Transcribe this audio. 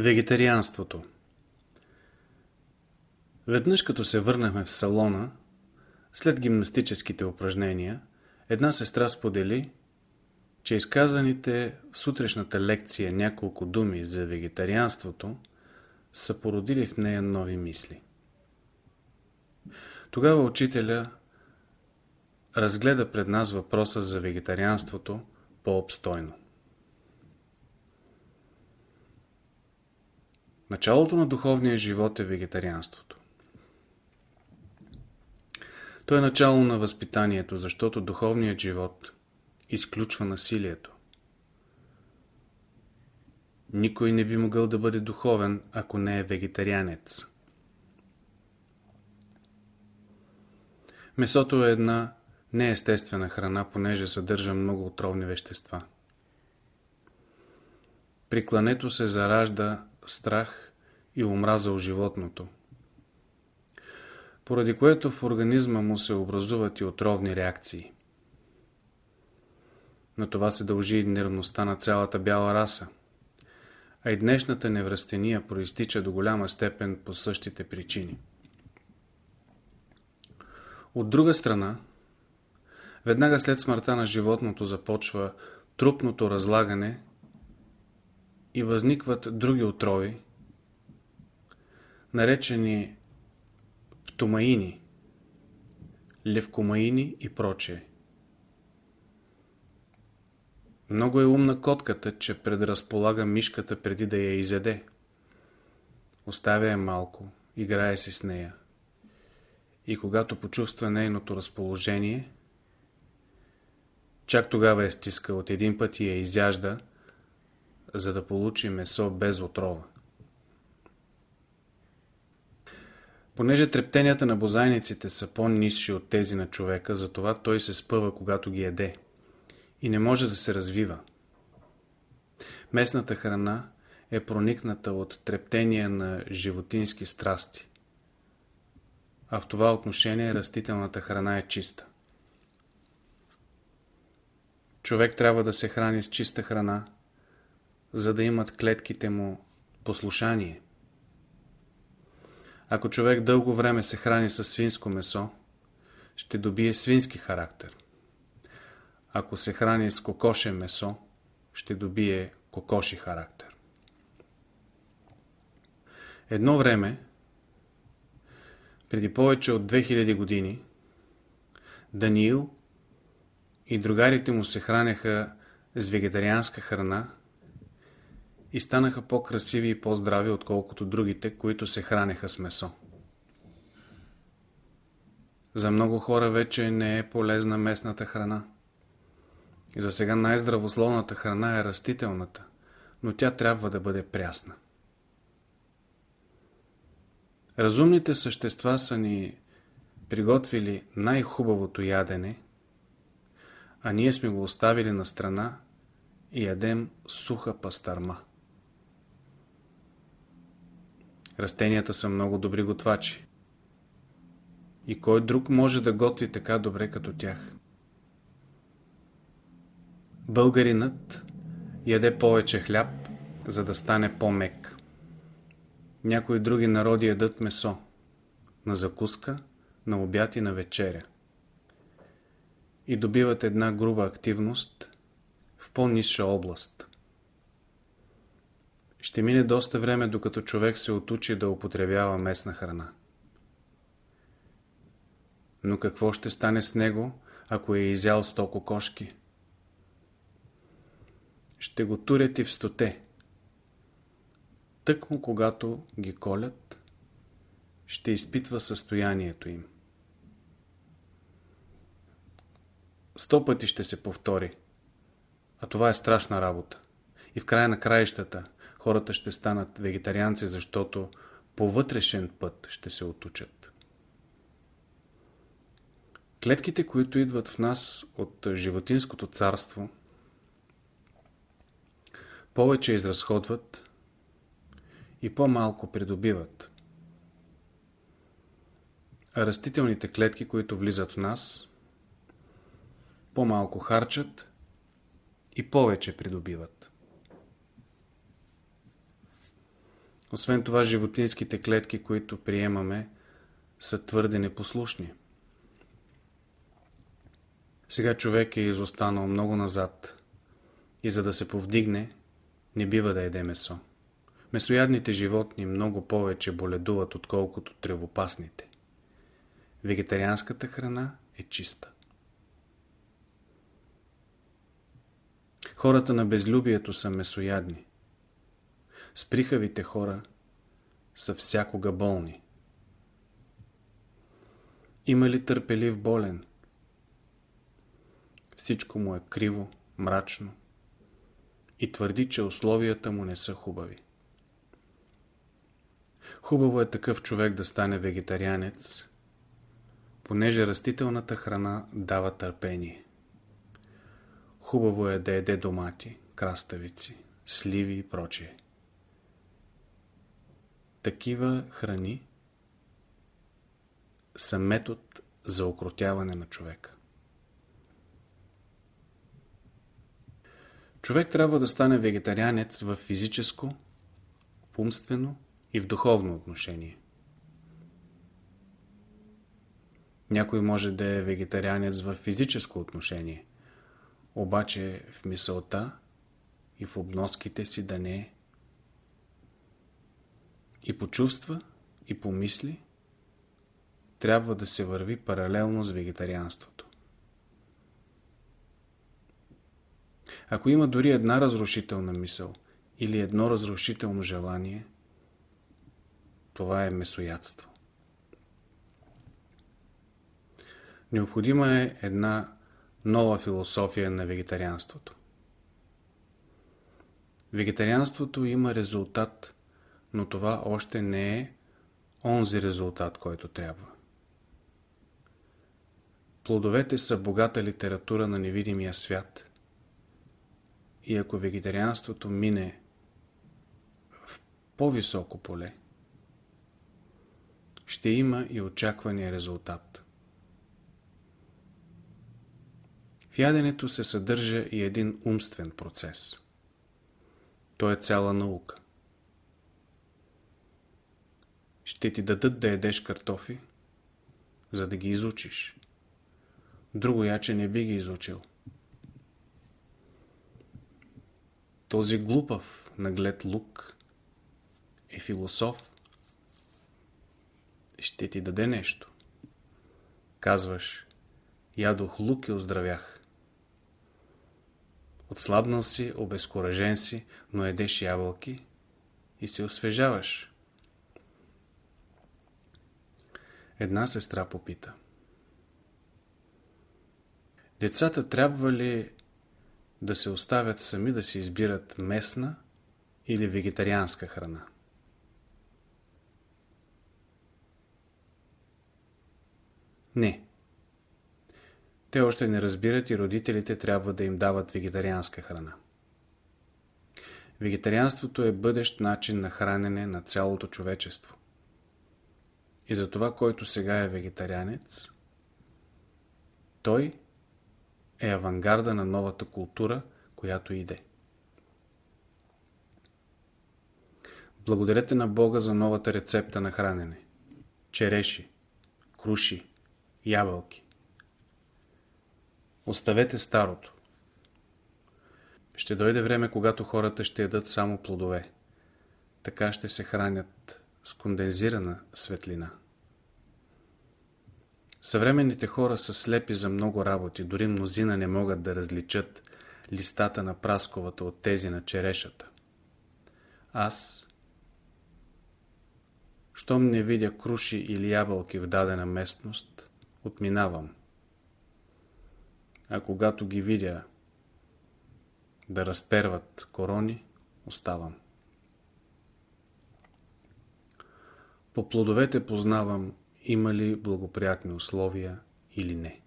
Вегетарианството Веднъж като се върнахме в салона, след гимнастическите упражнения, една сестра сподели, че изказаните в сутрешната лекция няколко думи за вегетарианството са породили в нея нови мисли. Тогава учителя разгледа пред нас въпроса за вегетарианството по-обстойно. Началото на духовния живот е вегетарианството. То е начало на възпитанието, защото духовният живот изключва насилието. Никой не би могъл да бъде духовен, ако не е вегетарианец. Месото е една неестествена храна, понеже съдържа много отровни вещества. При клането се заражда страх и омраза у животното, поради което в организма му се образуват и отровни реакции. На това се дължи и нервността на цялата бяла раса, а и днешната неврастения проистича до голяма степен по същите причини. От друга страна, веднага след смъртта на животното започва трупното разлагане и възникват други отрови, наречени птомаини, левкомаини и прочее. Много е умна котката, че предразполага мишката преди да я изеде. Оставя я малко, играе си с нея. И когато почувства нейното разположение, чак тогава я стиска от един път и я изяжда, за да получи месо без отрова. Понеже трептенията на бозайниците са по-низши от тези на човека, затова той се спъва, когато ги еде и не може да се развива. Местната храна е проникната от трептения на животински страсти. А в това отношение растителната храна е чиста. Човек трябва да се храни с чиста храна, за да имат клетките му послушание. Ако човек дълго време се храни с свинско месо, ще добие свински характер. Ако се храни с кокоше месо, ще добие кокоши характер. Едно време, преди повече от 2000 години, Даниил и другарите му се храняха с вегетарианска храна и станаха по-красиви и по-здрави, отколкото другите, които се хранеха с месо. За много хора вече не е полезна местната храна. И за сега най-здравословната храна е растителната, но тя трябва да бъде прясна. Разумните същества са ни приготвили най-хубавото ядене, а ние сме го оставили на страна и ядем суха пастърма. Растенията са много добри готвачи. И кой друг може да готви така добре като тях? Българинът яде повече хляб, за да стане по-мек. Някои други народи ядат месо. На закуска, на обяд и на вечеря. И добиват една груба активност в по-низша област. Ще мине доста време, докато човек се отучи да употребява местна храна. Но какво ще стане с него, ако е изял сто кокошки? Ще го турят и в стоте. Тък му, когато ги колят, ще изпитва състоянието им. Сто пъти ще се повтори. А това е страшна работа. И в края на краищата хората ще станат вегетарианци, защото по вътрешен път ще се отучат. Клетките, които идват в нас от животинското царство, повече изразходват и по-малко придобиват. А растителните клетки, които влизат в нас, по-малко харчат и повече придобиват. Освен това, животинските клетки, които приемаме, са твърде непослушни. Сега човек е изостанал много назад и за да се повдигне, не бива да еде месо. Месоядните животни много повече боледуват, отколкото тревопасните. Вегетарианската храна е чиста. Хората на безлюбието са месоядни. Сприхавите хора са всякога болни. Има ли търпелив болен? Всичко му е криво, мрачно и твърди, че условията му не са хубави. Хубаво е такъв човек да стане вегетарианец, понеже растителната храна дава търпение. Хубаво е да еде домати, краставици, сливи и прочие. Такива храни са метод за окротяване на човека. Човек трябва да стане вегетарианец в физическо, в умствено и в духовно отношение. Някой може да е вегетарианец в физическо отношение, обаче в мисълта и в обноските си да не е. И по чувства, и по мисли трябва да се върви паралелно с вегетарианството. Ако има дори една разрушителна мисъл или едно разрушително желание, това е месоядство. Необходима е една нова философия на вегетарианството. Вегетарианството има резултат, но това още не е онзи резултат, който трябва. Плодовете са богата литература на невидимия свят – и ако вегетарианството мине в по-високо поле, ще има и очаквания резултат. В яденето се съдържа и един умствен процес. То е цяла наука. Ще ти дадат да едеш картофи, за да ги изучиш. Друго яче не би ги изучил. Този глупав наглед лук е философ. Ще ти даде нещо. Казваш, ядох лук и оздравях. Отслабнал си, обезкуражен си, но едеш ябълки и се освежаваш. Една сестра попита. Децата трябва ли да се оставят сами да се избират местна или вегетарианска храна. Не. Те още не разбират и родителите трябва да им дават вегетарианска храна. Вегетарианството е бъдещ начин на хранене на цялото човечество. И за това, който сега е вегетарианец, той е авангарда на новата култура, която иде. Благодарете на Бога за новата рецепта на хранене. Череши, круши, ябълки. Оставете старото. Ще дойде време, когато хората ще ядат само плодове. Така ще се хранят с кондензирана светлина. Съвременните хора са слепи за много работи, дори мнозина не могат да различат листата на прасковата от тези на черешата. Аз, щом не видя круши или ябълки в дадена местност, отминавам. А когато ги видя да разперват корони, оставам. По плодовете познавам има ли благоприятни условия или не.